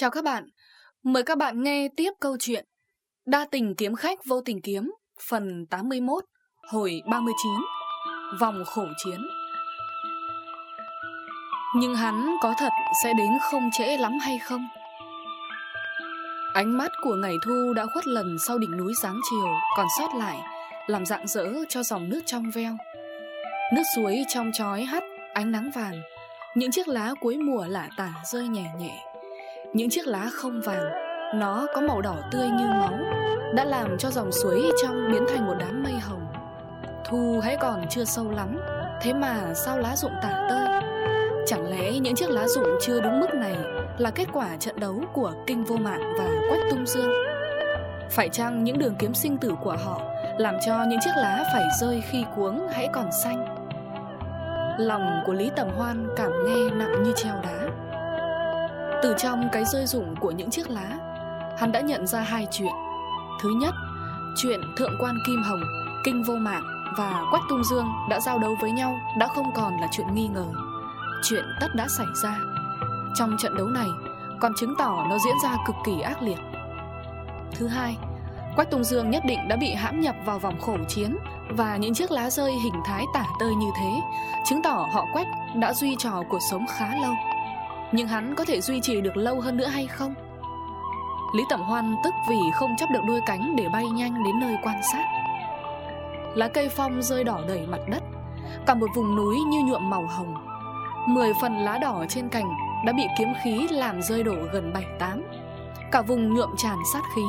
Chào các bạn, mời các bạn nghe tiếp câu chuyện Đa tình kiếm khách vô tình kiếm Phần 81, hồi 39 Vòng khổ chiến. Nhưng hắn có thật sẽ đến không trễ lắm hay không? Ánh mắt của ngày thu đã khuất lần sau đỉnh núi sáng chiều Còn sót lại làm dạng dỡ cho dòng nước trong veo. Nước suối trong chói hắt ánh nắng vàng Những chiếc lá cuối mùa lả tả rơi nhẹ nhẹ những chiếc lá không vàng, Nó có màu đỏ tươi như máu, Đã làm cho dòng suối trong biến thành một đám mây hồng. Thu hãy còn chưa sâu lắm, Thế mà sao lá rụng tả tơi? Chẳng lẽ những chiếc lá rụng chưa đúng mức này Là kết quả trận đấu của Kinh Vô Mạng và Quách Tung Dương? Phải chăng những đường kiếm sinh tử của họ Làm cho những chiếc lá phải rơi khi cuống hãy còn xanh? Lòng của Lý Tầm Hoan cảm nghe nặng như treo đá từ trong cái rơi rụng của những chiếc lá. Hắn đã nhận ra hai chuyện. Thứ nhất, Chuyện Thượng quan Kim Hồng, Kinh Vô Mạng và Quách Tung Dương đã giao đấu với nhau Đã không còn là chuyện nghi ngờ. Chuyện tất đã xảy ra. Trong trận đấu này, Còn chứng tỏ nó diễn ra cực kỳ ác liệt. Thứ hai, Quách Tung Dương nhất định đã bị hãm nhập vào vòng khổ chiến Và những chiếc lá rơi hình thái tả tơi như thế, Chứng tỏ họ Quách đã duy trò cuộc sống khá lâu nhưng hắn có thể duy trì được lâu hơn nữa hay không? Lý Tẩm Hoan tức vì không chấp được đôi cánh Để bay nhanh đến nơi quan sát. Lá cây phong rơi đỏ đầy mặt đất, Cả một vùng núi như nhuộm màu hồng. Mười phần lá đỏ trên cành Đã bị kiếm khí làm rơi đổ gần bảy tám. Cả vùng nhuộm tràn sát khí,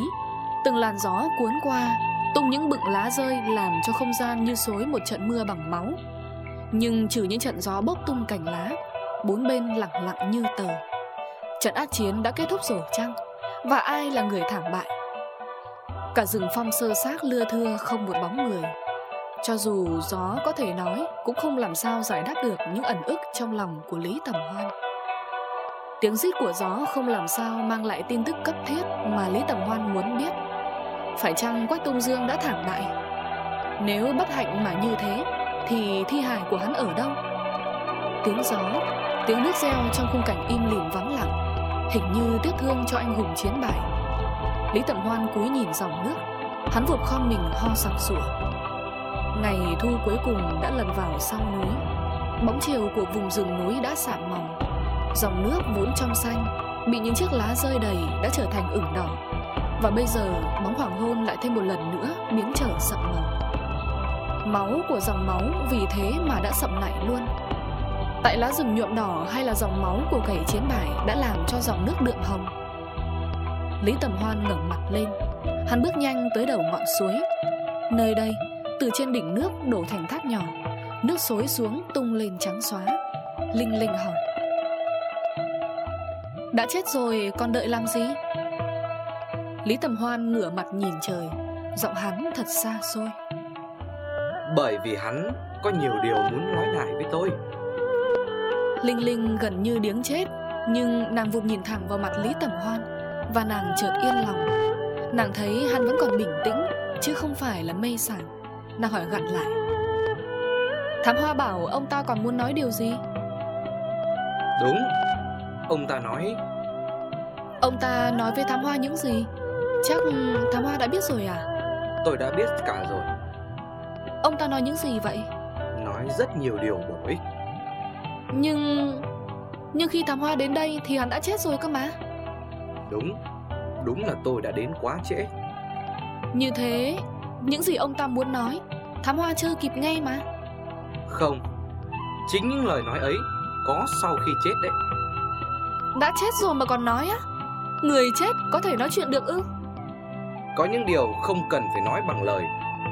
Từng làn gió cuốn qua, Tung những bựng lá rơi Làm cho không gian như xối một trận mưa bằng máu. Nhưng trừ những trận gió bốc tung cành lá Bốn bên lặng lặng như tờ. Trận ác chiến đã kết thúc rồi chăng? Và ai là người thảm bại? Cả rừng phong sơ xác lưa thưa không một bóng người. Cho dù gió có thể nói, Cũng không làm sao giải đáp được những ẩn ức trong lòng của Lý Tầm Hoan. Tiếng rít của gió không làm sao mang lại tin tức cấp thiết mà Lý Tầm Hoan muốn biết. Phải chăng Quách Tung Dương đã thảm bại? Nếu bất hạnh mà như thế, Thì thi hài của hắn ở đâu? Tiếng gió Tiếng nước reo trong khung cảnh im lìm vắng lặng, Hình như tiếc thương cho anh hùng chiến bại. Lý Tẩm Hoan cúi nhìn dòng nước, Hắn vụt khom mình ho sặc sủa Ngày thu cuối cùng đã lần vào sau núi, Bóng chiều của vùng rừng núi đã sạm màu Dòng nước vốn trong xanh, Bị những chiếc lá rơi đầy đã trở thành ửng đỏ. Và bây giờ, bóng hoàng hôn lại thêm một lần nữa biến trở sậm màu. Máu của dòng máu vì thế mà đã sậm lại luôn. Tại lá rừng nhuộm đỏ hay là dòng máu của kẻ chiến bài đã làm cho dòng nước đượm hồng. Lý Tầm Hoan ngẩng mặt lên. Hắn bước nhanh tới đầu ngọn suối. Nơi đây, từ trên đỉnh nước đổ thành thác nhỏ. Nước xối xuống tung lên trắng xóa. Linh Linh hỏi. Đã chết rồi còn đợi làm gì? Lý Tầm Hoan ngửa mặt nhìn trời. Giọng hắn thật xa xôi. Bởi vì hắn có nhiều điều muốn nói lại với tôi. Linh Linh gần như điếng chết Nhưng nàng vụt nhìn thẳng vào mặt Lý Tẩm Hoan Và nàng chợt yên lòng. Nàng thấy hắn vẫn còn bình tĩnh Chứ không phải là mê sảng. Nàng hỏi gặn lại. Thám Hoa bảo ông ta còn muốn nói điều gì? Đúng Ông ta nói. Ông ta nói với Thám Hoa những gì? Chắc Thám Hoa đã biết rồi à? Tôi đã biết cả rồi. Ông ta nói những gì vậy? Nói rất nhiều điều bổ ích nhưng... Nhưng khi thám hoa đến đây thì hắn đã chết rồi cơ mà. Đúng Đúng là tôi đã đến quá trễ. Như thế Những gì ông ta muốn nói Thám hoa chưa kịp nghe mà. Không Chính những lời nói ấy Có sau khi chết đấy. Đã chết rồi mà còn nói á? Người chết có thể nói chuyện được ư? Có những điều không cần phải nói bằng lời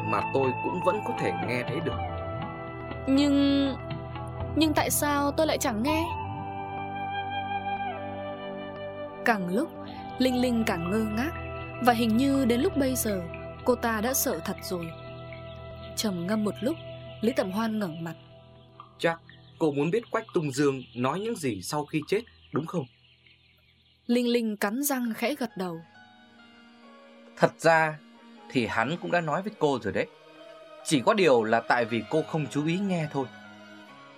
Mà tôi cũng vẫn có thể nghe thấy được. Nhưng nhưng tại sao tôi lại chẳng nghe? Càng lúc Linh Linh càng ngơ ngác Và hình như đến lúc bây giờ Cô ta đã sợ thật rồi. Trầm ngâm một lúc Lý Tẩm Hoan ngẩng mặt. Chắc cô muốn biết Quách Tung Dương Nói những gì sau khi chết đúng không? Linh Linh cắn răng khẽ gật đầu. Thật ra Thì hắn cũng đã nói với cô rồi đấy. Chỉ có điều là tại vì cô không chú ý nghe thôi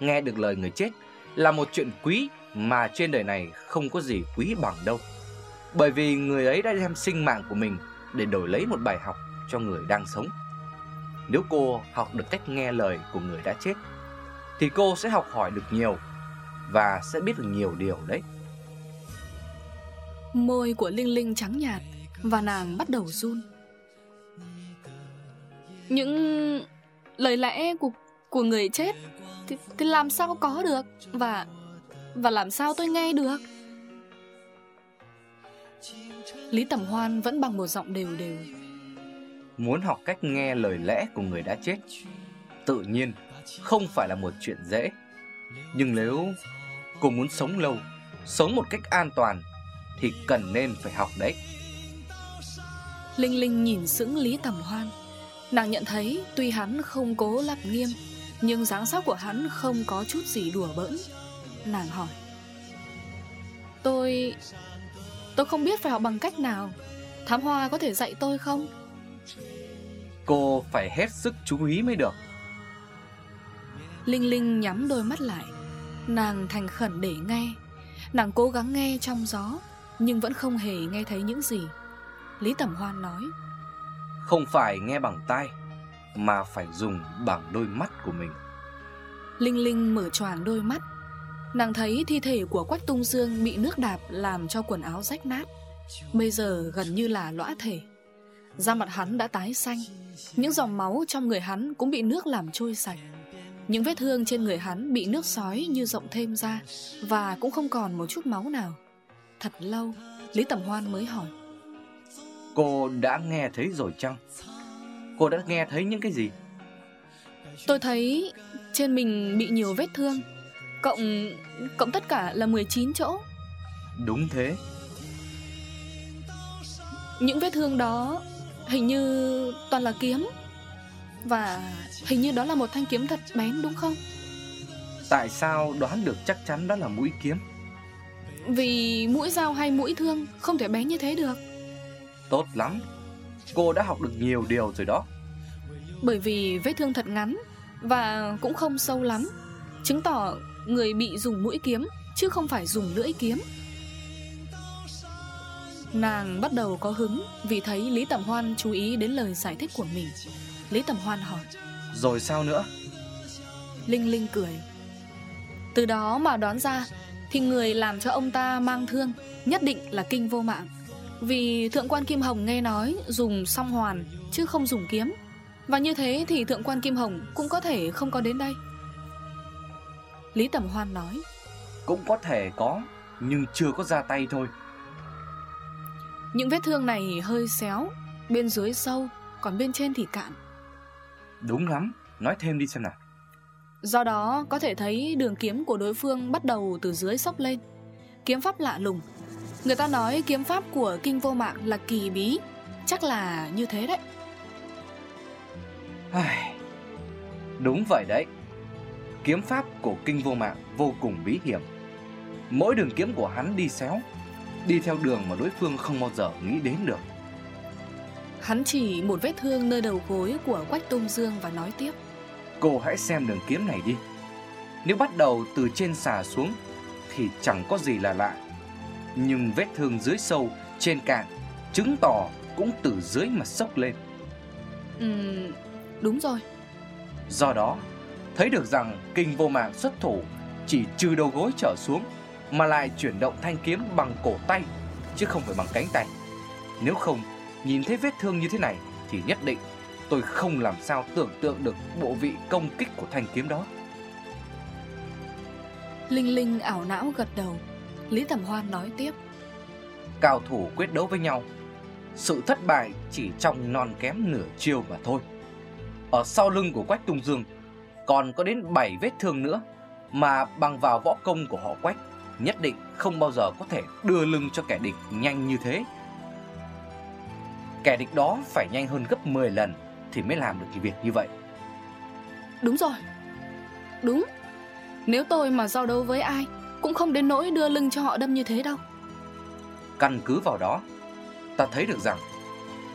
nghe được lời người chết là một chuyện quý mà trên đời này không có gì quý bằng đâu. Bởi vì người ấy đã đem sinh mạng của mình để đổi lấy một bài học cho người đang sống. Nếu cô học được cách nghe lời của người đã chết, thì cô sẽ học hỏi được nhiều và sẽ biết được nhiều điều đấy. Môi của Linh Linh trắng nhạt và nàng bắt đầu run. Những lời lẽ của của người chết thì, thì làm sao có được và và làm sao tôi nghe được? Lý Tầm Hoan vẫn bằng một giọng đều đều. Muốn học cách nghe lời lẽ của người đã chết, tự nhiên không phải là một chuyện dễ. Nhưng nếu cô muốn sống lâu, sống một cách an toàn thì cần nên phải học đấy. Linh Linh nhìn sững Lý Tầm Hoan. Nàng nhận thấy tuy hắn không cố lập nghiêm, nhưng dáng sắc của hắn không có chút gì đùa bỡn. Nàng hỏi. Tôi... Tôi không biết phải học bằng cách nào. Thám Hoa có thể dạy tôi không? Cô phải hết sức chú ý mới được. Linh Linh nhắm đôi mắt lại Nàng thành khẩn để nghe Nàng cố gắng nghe trong gió Nhưng vẫn không hề nghe thấy những gì Lý Tẩm Hoan nói Không phải nghe bằng tai Mà phải dùng bằng đôi mắt của mình. Linh Linh mở choàng đôi mắt. Nàng thấy thi thể của Quách Tung Dương Bị nước đạp làm cho quần áo rách nát. Bây giờ gần như là lõa thể. Da mặt hắn đã tái xanh. Những dòng máu trong người hắn cũng bị nước làm trôi sạch. Những vết thương trên người hắn bị nước sói như rộng thêm ra Và cũng không còn một chút máu nào. Thật lâu Lý Tầm Hoan mới hỏi. Cô đã nghe thấy rồi chăng? Cô đã nghe thấy những cái gì? Tôi thấy trên mình bị nhiều vết thương. Cộng cộng tất cả là 19 chỗ. Đúng thế. Những vết thương đó hình như toàn là kiếm. Và Hình như đó là một thanh kiếm thật bén đúng không? Tại sao đoán được chắc chắn đó là mũi kiếm? Vì mũi dao hay mũi thương không thể bén như thế được. Tốt lắm. Cô đã học được nhiều điều rồi đó Bởi vì vết thương thật ngắn Và cũng không sâu lắm. Chứng tỏ người bị dùng mũi kiếm Chứ không phải dùng lưỡi kiếm. Nàng bắt đầu có hứng Vì thấy Lý Tẩm Hoan chú ý đến lời giải thích của mình. Lý Tẩm Hoan hỏi. Rồi sao nữa? Linh Linh cười. Từ đó mà đoán ra Thì người làm cho ông ta mang thương Nhất định là kinh vô mạng. Vì thượng quan Kim Hồng nghe nói Dùng song hoàn chứ không dùng kiếm Và như thế thì thượng quan Kim Hồng Cũng có thể không có đến đây. Lý Tầm Hoan nói. Cũng có thể có Nhưng chưa có ra tay thôi. Những vết thương này hơi xéo Bên dưới sâu Còn bên trên thì cạn. Đúng lắm, nói thêm đi xem nào. Do đó có thể thấy đường kiếm của đối phương bắt đầu từ dưới sốc lên. Kiếm pháp lạ lùng. Người ta nói kiếm pháp của kinh vô mạng là kỳ bí. Chắc là như thế đấy. Đúng vậy đấy. Kiếm pháp của kinh vô mạng vô cùng bí hiểm. Mỗi đường kiếm của hắn đi xéo Đi theo đường mà đối phương không bao giờ nghĩ đến được. Hắn chỉ một vết thương nơi đầu gối của Quách Tung Dương và nói tiếp. Cô hãy xem đường kiếm này đi. Nếu bắt đầu từ trên xà xuống Thì chẳng có gì là lạ. Nhưng vết thương dưới sâu, trên cạn Chứng tỏ cũng từ dưới mà sốc lên. Ừ, đúng rồi. Do đó, thấy được rằng kinh vô mạng xuất thủ Chỉ trừ đầu gối trở xuống Mà lại chuyển động thanh kiếm bằng cổ tay Chứ không phải bằng cánh tay. Nếu không Nhìn thấy vết thương như thế này Thì nhất định tôi không làm sao tưởng tượng được bộ vị công kích của thanh kiếm đó. Linh Linh ảo não gật đầu. Lý Tầm Hoan nói tiếp. Cao thủ quyết đấu với nhau. Sự thất bại chỉ trong non kém nửa chiêu mà thôi Ở sau lưng của Quách Tung Dương. Còn có đến 7 vết thương nữa Mà bằng vào võ công của họ Quách Nhất định không bao giờ có thể đưa lưng cho kẻ địch nhanh như thế. Kẻ địch đó phải nhanh hơn gấp 10 lần Thì mới làm được cái việc như vậy. Đúng rồi. Đúng. Nếu tôi mà giao đấu với ai Cũng không đến nỗi đưa lưng cho họ đâm như thế đâu. Căn cứ vào đó Ta thấy được rằng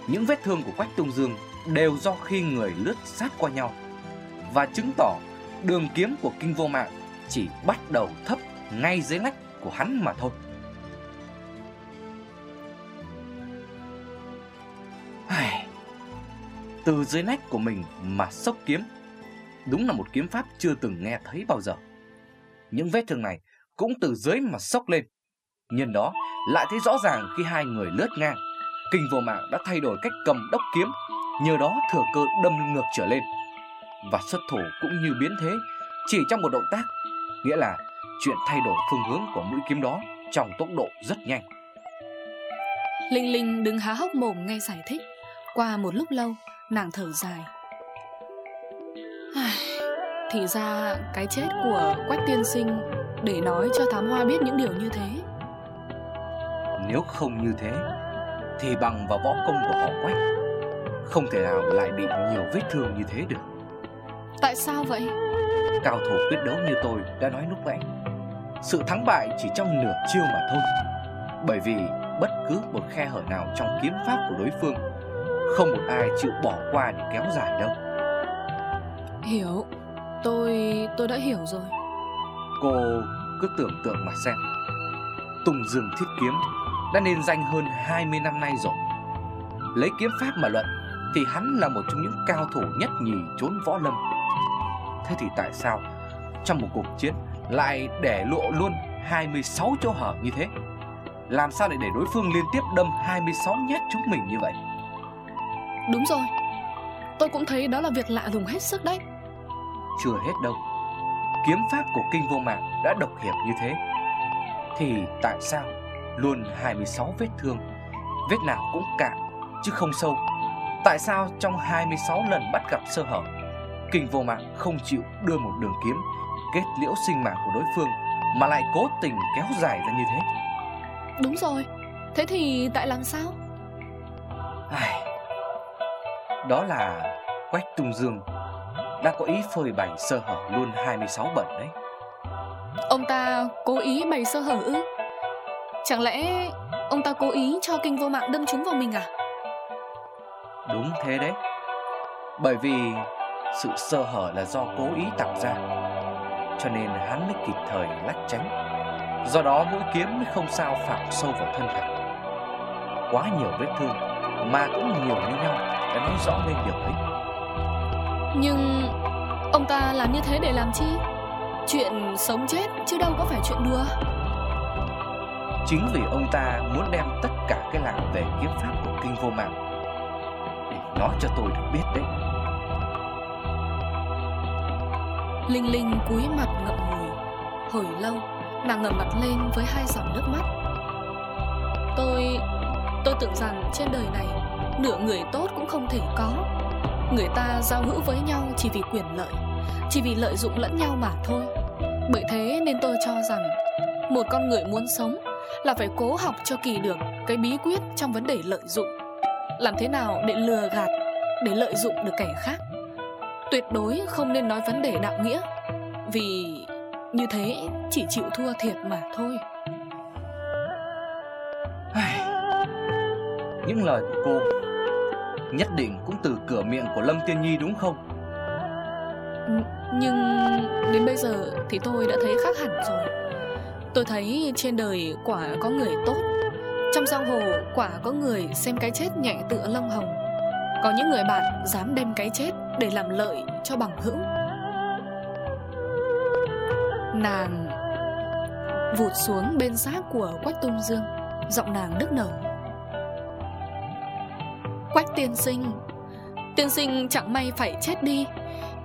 Những vết thương của Quách Tung Dương đều do khi người lướt sát qua nhau và chứng tỏ đường kiếm của kinh vô mạng chỉ bắt đầu thấp ngay dưới lách của hắn mà thôi. Từ dưới nách của mình mà sốc kiếm, đúng là một kiếm pháp chưa từng nghe thấy bao giờ. Những vết thương này cũng từ dưới mà sốc lên. Nhân đó lại thấy rõ ràng khi hai người lướt ngang, kinh vô mạng đã thay đổi cách cầm đốc kiếm nhờ đó thừa cơ đâm ngược trở lên. Và xuất thủ cũng như biến thế, chỉ trong một động tác, nghĩa là chuyện thay đổi phương hướng của mũi kiếm đó trong tốc độ rất nhanh. Linh Linh đứng há hốc mồm nghe giải thích. Qua một lúc lâu, nàng thở dài. Thì ra cái chết của Quách tiên sinh để nói cho thám hoa biết những điều như thế. Nếu không như thế, thì bằng vào võ công của họ Quách, không thể nào lại bị nhiều vết thương như thế được. Tại sao vậy? Cao thủ quyết đấu như tôi đã nói lúc nãy, sự thắng bại chỉ trong nửa chiêu mà thôi. Bởi vì bất cứ một khe hở nào trong kiếm pháp của đối phương Không một ai chịu bỏ qua để kéo dài đâu Hiểu Tôi... tôi đã hiểu rồi Cô cứ tưởng tượng mà xem Tùng Dương Thiết Kiếm đã nên danh hơn 20 năm nay rồi Lấy kiếm pháp mà luận Thì hắn là một trong những cao thủ nhất nhì trốn võ lâm. Thế thì tại sao Trong một cuộc chiến Lại để lộ luôn 26 chỗ hở như thế? Làm sao để để đối phương liên tiếp đâm 26 nhát trúng mình như vậy? Đúng rồi. Tôi cũng thấy đó là việc lạ lùng hết sức đấy. Chưa hết đâu. Kiếm pháp của kinh vô mạng đã độc hiểm như thế. Thì tại sao luôn 26 vết thương Vết nào cũng cạn chứ không sâu Tại sao trong 26 lần bắt gặp sơ hở Kinh vô mạng không chịu đưa một đường kiếm Kết liễu sinh mạng của đối phương Mà lại cố tình kéo dài ra như thế? Đúng rồi. Thế thì tại làm sao? Ai... Đó là Quách Tung Dương Đã có ý phơi bày sơ hở luôn 26 bẩn đấy. Ông ta cố ý bày sơ hở ư? Chẳng lẽ ông ta cố ý cho kinh vô mạng đâm trúng vào mình à Đúng thế đấy. Bởi vì sự sơ hở là do cố ý tạo ra Cho nên hắn mới kịp thời lách tránh. Do đó mũi kiếm mới không sao phạm sâu vào thân thể Quá nhiều vết thương Mà cũng nhiều như nhau Đã nói rõ lên điều ấy. Nhưng Ông ta làm như thế để làm chi? Chuyện sống chết chứ đâu có phải chuyện đùa. Chính vì ông ta muốn đem tất cả cái làng về kiếm pháp của kinh vô mạng nói cho tôi được biết đấy. Linh Linh cúi mặt ngậm ngùi. Hồi lâu, Nàng ngẩng mặt lên với hai dòng nước mắt. Tôi... tôi tưởng rằng trên đời này, Nửa người tốt cũng không thể có. Người ta giao hữu với nhau chỉ vì quyền lợi, Chỉ vì lợi dụng lẫn nhau mà thôi. Bởi thế nên tôi cho rằng, Một con người muốn sống Là phải cố học cho kỳ được Cái bí quyết trong vấn đề lợi dụng. Làm thế nào để lừa gạt Để lợi dụng được kẻ khác? Tuyệt đối không nên nói vấn đề đạo nghĩa Vì như thế chỉ chịu thua thiệt mà thôi. Những lời của cô Nhất định cũng từ cửa miệng của Lâm Tiên Nhi đúng không? Nhưng đến bây giờ thì tôi đã thấy khác hẳn rồi. Tôi thấy trên đời quả có người tốt trong giang hồ, quả có người xem cái chết nhẹ tựa lông hồng. Có những người bạn dám đem cái chết để làm lợi cho bằng hữu. Nàng vụt xuống bên xác của Quách Tung Dương, Giọng nàng nức nở. Quách tiên sinh Tiên sinh chẳng may phải chết đi,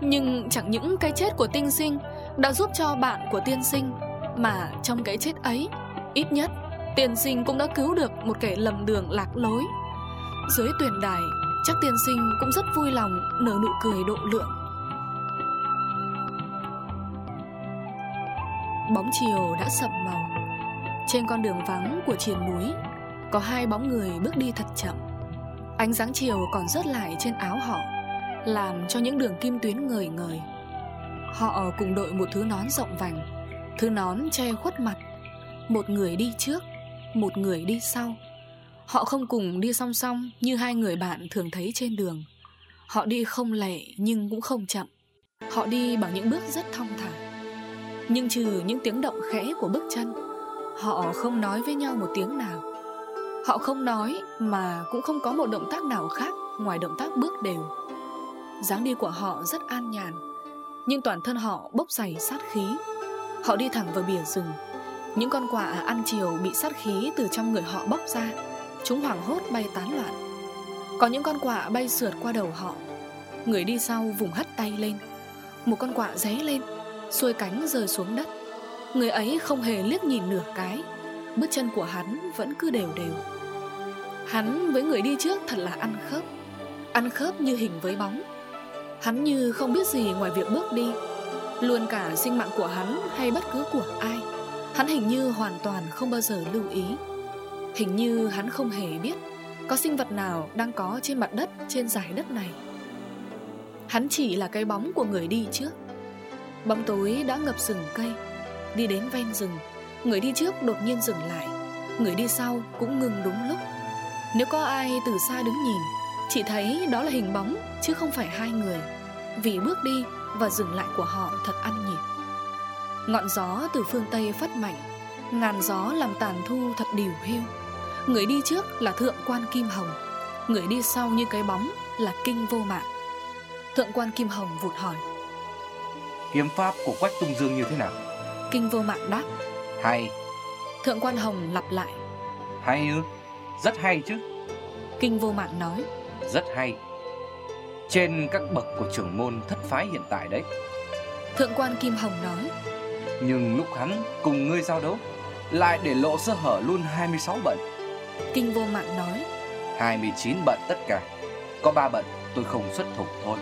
Nhưng chẳng những cái chết của tiên sinh Đã giúp cho bạn của tiên sinh, Mà trong cái chết ấy, Ít nhất tiên sinh cũng đã cứu được Một kẻ lầm đường lạc lối. Dưới tuyển đài, Chắc tiên sinh cũng rất vui lòng Nở nụ cười độ lượng. Bóng chiều đã sậm màu. Trên con đường vắng của triền núi, Có hai bóng người bước đi thật chậm. Ánh sáng chiều còn rớt lại trên áo họ, Làm cho những đường kim tuyến ngời ngời. Họ cùng đội một thứ nón rộng vành, Thứ nón che khuất mặt. Một người đi trước một người đi sau. Họ không cùng đi song song Như hai người bạn thường thấy trên đường. Họ đi không lẻ nhưng cũng không chậm. Họ đi bằng những bước rất thong thả. Nhưng trừ những tiếng động khẽ của bước chân, Họ không nói với nhau một tiếng nào. Họ không nói mà cũng không có một động tác nào khác ngoài động tác bước đều. Dáng đi của họ rất an nhàn, Nhưng toàn thân họ bốc dày sát khí. Họ đi thẳng vào bìa rừng. Những con quạ ăn chiều bị sát khí từ trong người họ bốc ra. Chúng hoảng hốt bay tán loạn. Có những con quạ bay sượt qua đầu họ. Người đi sau vùng hất tay lên. Một con quạ ré lên, Xuôi cánh rơi xuống đất. Người ấy không hề liếc nhìn nửa cái. Bước chân của hắn vẫn cứ đều đều. Hắn với người đi trước thật là ăn khớp. Ăn khớp như hình với bóng. Hắn như không biết gì ngoài việc bước đi. Luôn cả sinh mạng của hắn hay bất cứ của ai. Hắn hình như hoàn toàn không bao giờ lưu ý. Hình như hắn không hề biết Có sinh vật nào đang có trên mặt đất, trên giải đất này. Hắn chỉ là cái bóng của người đi trước. Bóng tối đã ngập rừng cây, Đi đến ven rừng. Người đi trước đột nhiên dừng lại. Người đi sau cũng ngừng đúng lúc. Nếu có ai từ xa đứng nhìn, Chỉ thấy đó là hình bóng, chứ không phải hai người. Vì bước đi và dừng lại của họ thật ăn nhịp. Ngọn gió từ phương Tây phát mạnh Ngàn gió làm tàn thu thật điều hiu. Người đi trước là thượng quan Kim Hồng Người đi sau như cái bóng là kinh vô mạng. Thượng quan Kim Hồng vụt hỏi Kiếm pháp của Quách Tung Dương như thế nào? Kinh vô mạng đáp Hay. Thượng quan Hồng lặp lại Hay ư? Rất hay chứ. Kinh vô mạng nói Rất hay. Trên các bậc của trưởng môn thất phái hiện tại đấy. Thượng quan Kim Hồng nói Nhưng lúc hắn cùng ngươi giao đấu Lại để lộ sơ hở luôn 26 bận. Kinh vô mạng nói 29 bận tất cả. Có 3 bận tôi không xuất thủ thôi